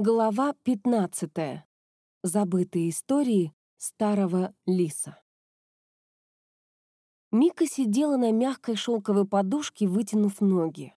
Глава 15. Забытые истории старого лиса. Мика сидела на мягкой шелковой подушке, вытянув ноги.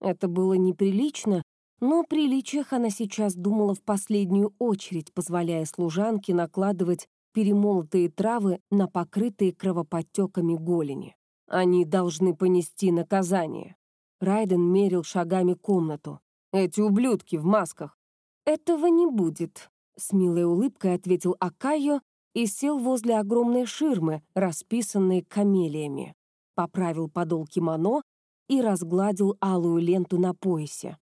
Это было неприлично, но приличиях она сейчас думала в последнюю очередь, позволяя служанке накладывать перемолотые травы на покрытые кровоподтеками голени. Они должны понести наказание. Райден мерил шагами комнату. Эти ублюдки в масках. «Этого не будет», — с милой улыбкой ответил Акайо и сел возле огромной ширмы, расписанной камелиями. Поправил подол кимоно и разгладил алую ленту на поясе.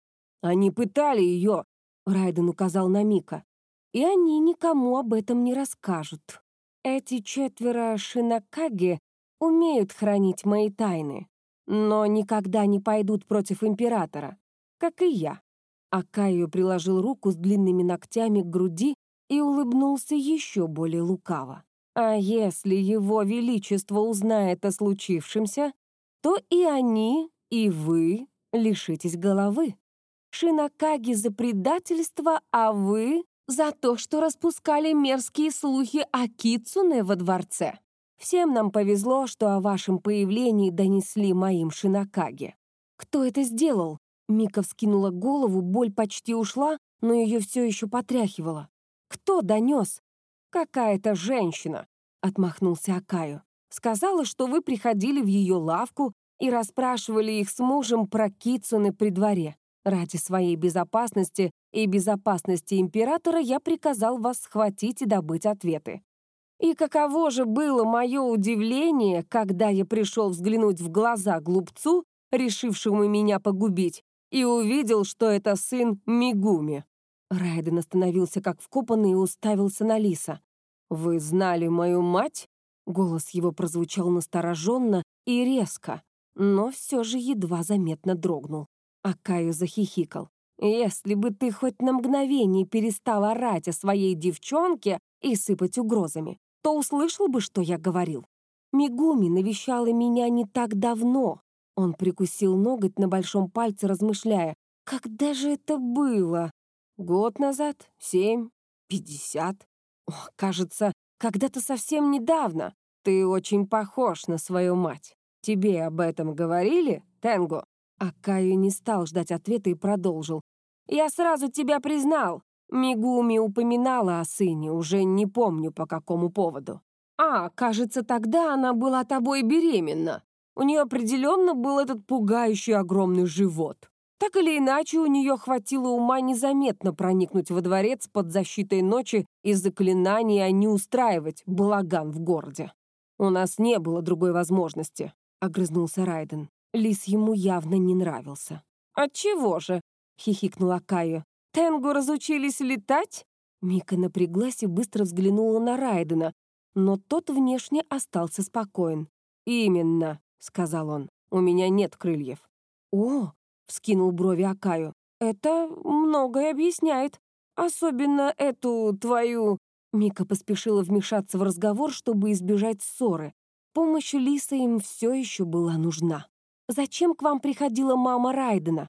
«Они пытали ее», — Райден указал на Мика. «И они никому об этом не расскажут. Эти четверо шинакаги умеют хранить мои тайны, но никогда не пойдут против императора, как и я». Акаю приложил руку с длинными ногтями к груди и улыбнулся еще более лукаво. «А если его величество узнает о случившемся, то и они, и вы лишитесь головы. Шинакаги за предательство, а вы за то, что распускали мерзкие слухи о Кицуне во дворце. Всем нам повезло, что о вашем появлении донесли моим Шинакаги. Кто это сделал? Мика вскинула голову, боль почти ушла, но ее все еще потряхивало. «Кто донес?» «Какая-то женщина», — отмахнулся Акаю. «Сказала, что вы приходили в ее лавку и расспрашивали их с мужем про Кицуны при дворе. Ради своей безопасности и безопасности императора я приказал вас схватить и добыть ответы. И каково же было мое удивление, когда я пришел взглянуть в глаза глупцу, решившему меня погубить, и увидел, что это сын Мигуми. Райден остановился как вкопанный и уставился на Лиса. «Вы знали мою мать?» Голос его прозвучал настороженно и резко, но все же едва заметно дрогнул. Акаю захихикал. «Если бы ты хоть на мгновение перестал орать о своей девчонке и сыпать угрозами, то услышал бы, что я говорил. Мигуми навещала меня не так давно, он прикусил ноготь на большом пальце, размышляя. «Когда же это было? Год назад? Семь? Пятьдесят? О, кажется, когда-то совсем недавно. Ты очень похож на свою мать. Тебе об этом говорили, Тенго?» А Каю не стал ждать ответа и продолжил. «Я сразу тебя признал. Мигуми упоминала о сыне, уже не помню по какому поводу. А, кажется, тогда она была тобой беременна. У нее определенно был этот пугающий огромный живот. Так или иначе, у нее хватило ума незаметно проникнуть во дворец под защитой ночи и заклинаний, а не устраивать балаган в городе. «У нас не было другой возможности», — огрызнулся Райден. Лис ему явно не нравился. «Отчего же?» — хихикнула Кайо. «Тенгу разучились летать?» Мика напряглась и быстро взглянула на Райдена, но тот внешне остался спокоен. «Именно», — сказал он. «У меня нет крыльев». «О!» — вскинул брови Акаю. «Это многое объясняет. Особенно эту твою...» Мика поспешила вмешаться в разговор, чтобы избежать ссоры. Помощь Лиса им все еще была нужна. «Зачем к вам приходила мама Райдена?»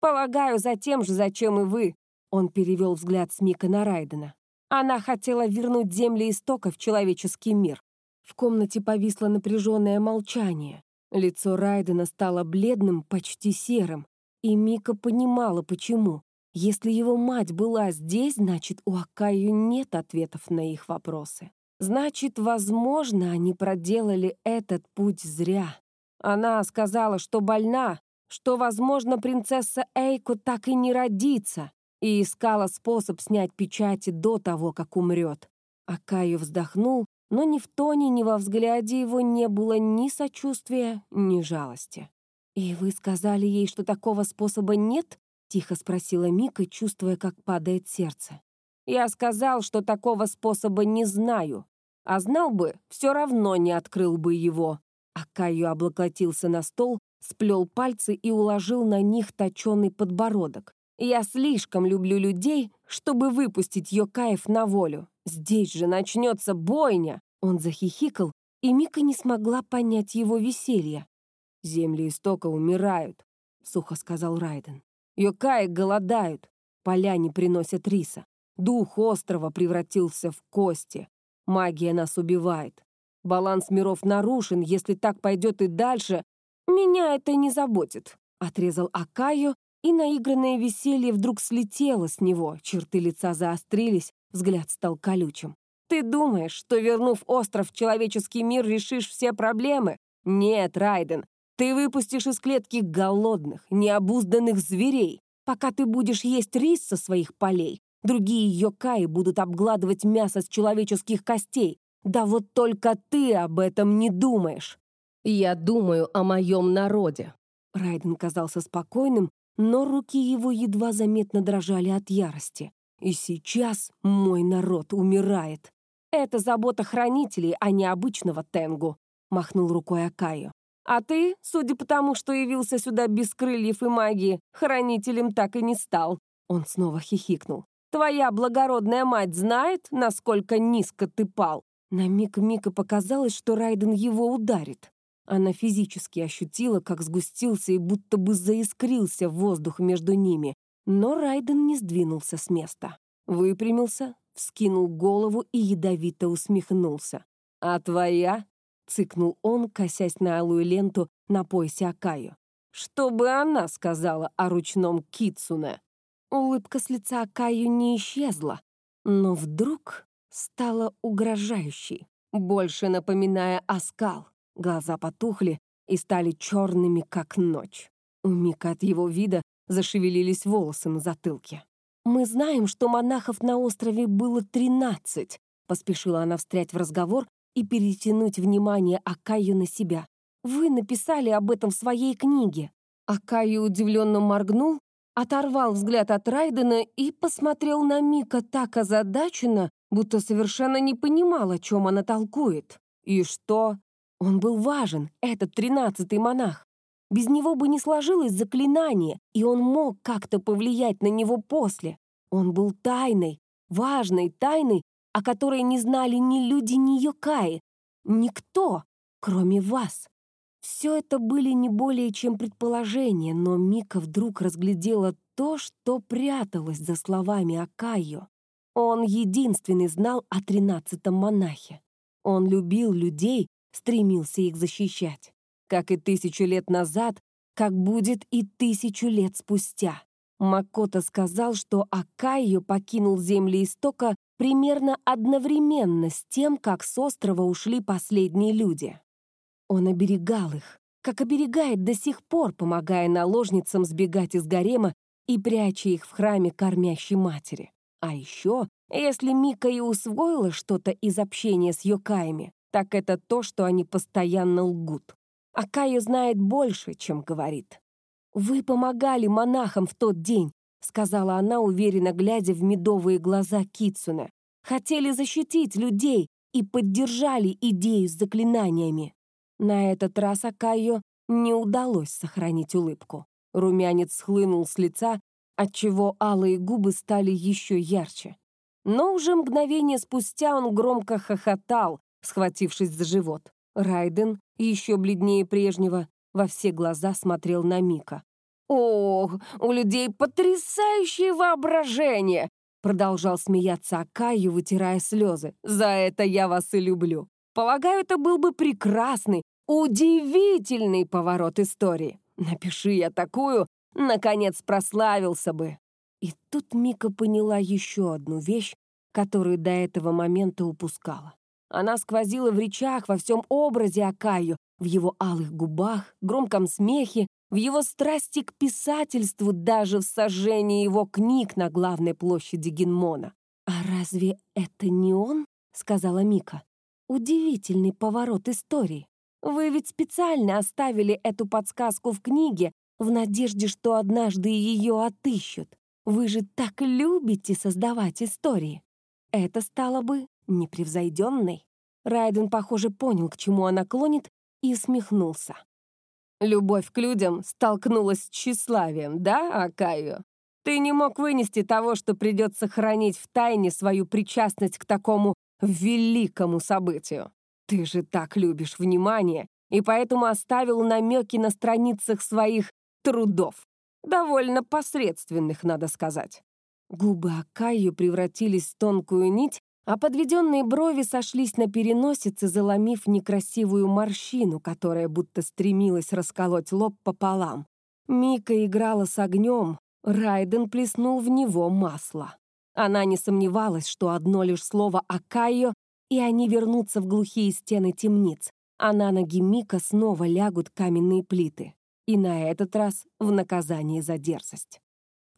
«Полагаю, за тем же, зачем и вы», — он перевел взгляд с Мика на Райдена. «Она хотела вернуть земли истока в человеческий мир. В комнате повисло напряженное молчание. Лицо Райдена стало бледным, почти серым, и Мика понимала, почему. Если его мать была здесь, значит, у Акаю нет ответов на их вопросы. Значит, возможно, они проделали этот путь зря. Она сказала, что больна, что, возможно, принцесса Эйко так и не родится, и искала способ снять печати до того, как умрет. Акаю вздохнул но ни в тоне, ни во взгляде его не было ни сочувствия, ни жалости. «И вы сказали ей, что такого способа нет?» — тихо спросила Мика, чувствуя, как падает сердце. «Я сказал, что такого способа не знаю. А знал бы, все равно не открыл бы его». Акаю облокотился на стол, сплел пальцы и уложил на них точеный подбородок. «Я слишком люблю людей, чтобы выпустить Йокаев на волю. Здесь же начнется бойня!» Он захихикал, и Мика не смогла понять его веселье. «Земли истока умирают», — сухо сказал Райден. «Йокаи голодают. поля не приносят риса. Дух острова превратился в кости. Магия нас убивает. Баланс миров нарушен, если так пойдет и дальше. Меня это не заботит», — отрезал Акаю, и наигранное веселье вдруг слетело с него, черты лица заострились, взгляд стал колючим. «Ты думаешь, что, вернув остров в человеческий мир, решишь все проблемы? Нет, Райден, ты выпустишь из клетки голодных, необузданных зверей. Пока ты будешь есть рис со своих полей, другие йокаи будут обгладывать мясо с человеческих костей. Да вот только ты об этом не думаешь. Я думаю о моем народе. Райден казался спокойным, но руки его едва заметно дрожали от ярости. И сейчас мой народ умирает. Это забота хранителей, а не обычного Тенгу, махнул рукой Акаю. А ты, судя по тому, что явился сюда без крыльев и магии, хранителем так и не стал. Он снова хихикнул. Твоя благородная мать знает, насколько низко ты пал? На миг Мика показалось, что Райден его ударит. Она физически ощутила, как сгустился и будто бы заискрился воздух между ними. Но Райден не сдвинулся с места. Выпрямился, вскинул голову и ядовито усмехнулся. «А твоя?» цыкнул он, косясь на алую ленту на поясе Акаю. «Что бы она сказала о ручном Кицуне?» Улыбка с лица Акаю не исчезла, но вдруг стала угрожающей, больше напоминая оскал. Глаза потухли и стали черными, как ночь. У Мика от его вида зашевелились волосы на затылке. «Мы знаем, что монахов на острове было тринадцать», поспешила она встрять в разговор, и перетянуть внимание Акаю на себя. Вы написали об этом в своей книге. Акаю удивленно моргнул, оторвал взгляд от Райдена и посмотрел на Мика так озадаченно, будто совершенно не понимал, о чем она толкует. И что? Он был важен, этот тринадцатый монах. Без него бы не сложилось заклинание, и он мог как-то повлиять на него после. Он был тайной, важной тайной, о которой не знали ни люди, ни Йокаи. Никто, кроме вас. Все это были не более чем предположения, но Мика вдруг разглядела то, что пряталось за словами Акайо. Он единственный знал о тринадцатом монахе. Он любил людей, стремился их защищать. Как и тысячу лет назад, как будет и тысячу лет спустя. Макото сказал, что Акайо покинул земли истока примерно одновременно с тем, как с острова ушли последние люди. Он оберегал их, как оберегает до сих пор, помогая наложницам сбегать из гарема и пряча их в храме кормящей матери. А еще, если Мика и усвоила что-то из общения с Йокаями, так это то, что они постоянно лгут. А Каю знает больше, чем говорит. «Вы помогали монахам в тот день», — сказала она, уверенно глядя в медовые глаза Кицуне. «Хотели защитить людей и поддержали идею с заклинаниями». На этот раз Акайо не удалось сохранить улыбку. Румянец схлынул с лица, отчего алые губы стали еще ярче. Но уже мгновение спустя он громко хохотал, схватившись за живот. Райден, еще бледнее прежнего, во все глаза смотрел на Мика. «Ох, у людей потрясающее воображение!» Продолжал смеяться Акаю, вытирая слезы. «За это я вас и люблю. Полагаю, это был бы прекрасный, удивительный поворот истории. Напиши я такую, наконец прославился бы». И тут Мика поняла еще одну вещь, которую до этого момента упускала. Она сквозила в речах, во всем образе Акаю, в его алых губах, громком смехе, в его страсти к писательству, даже в сожжении его книг на главной площади Генмона. «А разве это не он?» — сказала Мика. «Удивительный поворот истории. Вы ведь специально оставили эту подсказку в книге в надежде, что однажды ее отыщут. Вы же так любите создавать истории. Это стало бы непревзойденной». Райден, похоже, понял, к чему она клонит, и смехнулся. Любовь к людям столкнулась с тщеславием, да, Акаю? Ты не мог вынести того, что придется хранить в тайне свою причастность к такому великому событию. Ты же так любишь внимание, и поэтому оставил намеки на страницах своих трудов. Довольно посредственных, надо сказать. Губы Акаю превратились в тонкую нить, а подведенные брови сошлись на переносице, заломив некрасивую морщину, которая будто стремилась расколоть лоб пополам. Мика играла с огнем, Райден плеснул в него масло. Она не сомневалась, что одно лишь слово «Акайо», и они вернутся в глухие стены темниц, а на ноги Мика снова лягут каменные плиты. И на этот раз в наказание за дерзость.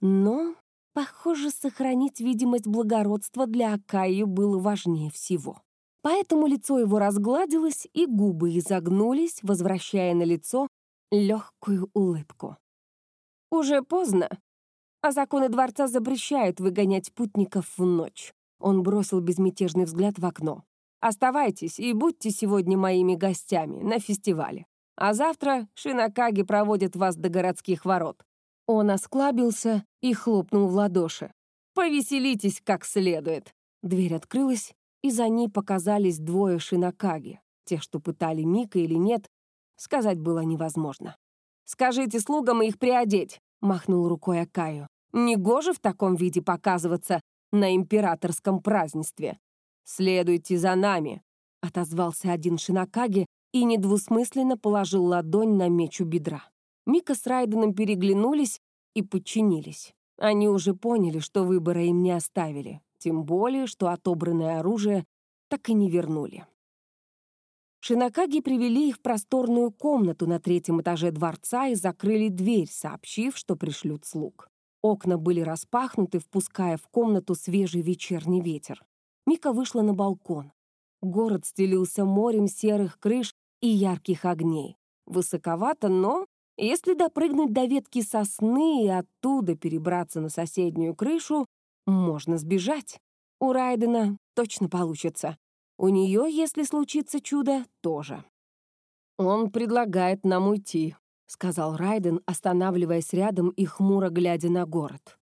Но Похоже, сохранить видимость благородства для Акаю было важнее всего. Поэтому лицо его разгладилось, и губы изогнулись, возвращая на лицо легкую улыбку. «Уже поздно, а законы дворца запрещают выгонять путников в ночь». Он бросил безмятежный взгляд в окно. «Оставайтесь и будьте сегодня моими гостями на фестивале. А завтра Шинакаги проводит вас до городских ворот. Он осклабился и хлопнул в ладоши. «Повеселитесь как следует!» Дверь открылась, и за ней показались двое шинакаги. Те, что пытали Мика или нет, сказать было невозможно. «Скажите слугам их приодеть!» — махнул рукой Акаю. «Негоже в таком виде показываться на императорском празднестве. Следуйте за нами!» — отозвался один шинакаги и недвусмысленно положил ладонь на меч у бедра. Мика с Райденом переглянулись и подчинились. Они уже поняли, что выбора им не оставили, тем более, что отобранное оружие так и не вернули. Шинакаги привели их в просторную комнату на третьем этаже дворца и закрыли дверь, сообщив, что пришлют слуг. Окна были распахнуты, впуская в комнату свежий вечерний ветер. Мика вышла на балкон. Город стелился морем серых крыш и ярких огней. Высоковато, но если допрыгнуть до ветки сосны и оттуда перебраться на соседнюю крышу, можно сбежать. У Райдена точно получится. У нее, если случится чудо, тоже. «Он предлагает нам уйти», — сказал Райден, останавливаясь рядом и хмуро глядя на город.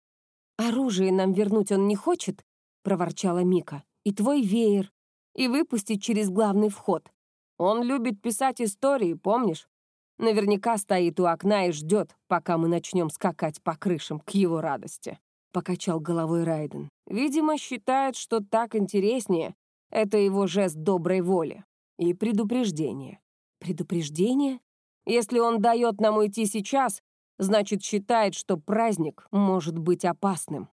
«Оружие нам вернуть он не хочет?» — проворчала Мика. «И твой веер. И выпустить через главный вход. Он любит писать истории, помнишь? Наверняка стоит у окна и ждет, пока мы начнем скакать по крышам к его радости», — покачал головой Райден. «Видимо, считает, что так интереснее. Это его жест доброй воли. И предупреждение». «Предупреждение? Если он дает нам уйти сейчас, значит, считает, что праздник может быть опасным».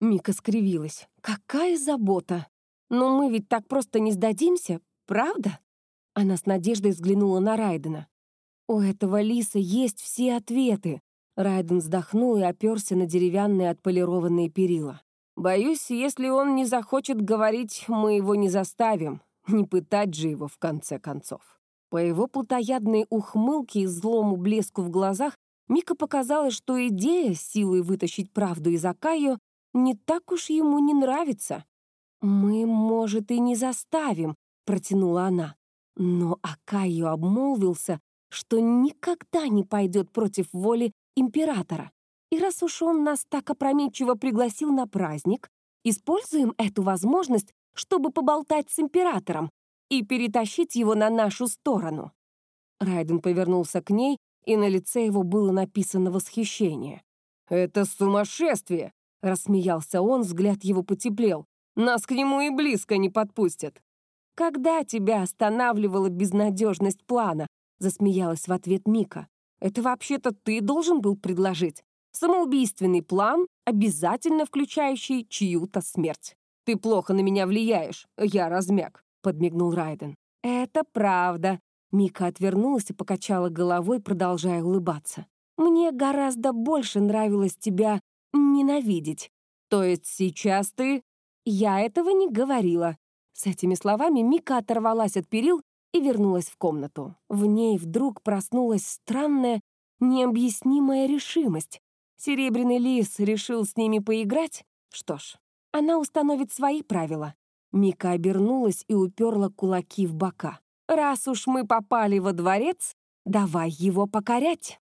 Мика скривилась. «Какая забота! Но мы ведь так просто не сдадимся, правда?» Она с надеждой взглянула на Райдена. У этого лиса есть все ответы. Райден вздохнул и оперся на деревянные отполированные перила. Боюсь, если он не захочет говорить, мы его не заставим. Не пытать же его в конце концов. По его плотоядной ухмылке и злому блеску в глазах Мика показалось, что идея силой вытащить правду из Акаю не так уж ему не нравится. «Мы, может, и не заставим», — протянула она. Но Акаю обмолвился, что никогда не пойдет против воли императора. И раз уж он нас так опрометчиво пригласил на праздник, используем эту возможность, чтобы поболтать с императором и перетащить его на нашу сторону. Райден повернулся к ней, и на лице его было написано восхищение. «Это сумасшествие!» — рассмеялся он, взгляд его потеплел. «Нас к нему и близко не подпустят». «Когда тебя останавливала безнадежность плана?» Засмеялась в ответ Мика. «Это вообще-то ты должен был предложить. Самоубийственный план, обязательно включающий чью-то смерть. Ты плохо на меня влияешь, я размяк», — подмигнул Райден. «Это правда». Мика отвернулась и покачала головой, продолжая улыбаться. «Мне гораздо больше нравилось тебя ненавидеть. То есть сейчас ты...» «Я этого не говорила». С этими словами Мика оторвалась от перил и вернулась в комнату. В ней вдруг проснулась странная, необъяснимая решимость. Серебряный лис решил с ними поиграть? Что ж, она установит свои правила. Мика обернулась и уперла кулаки в бока. «Раз уж мы попали во дворец, давай его покорять!»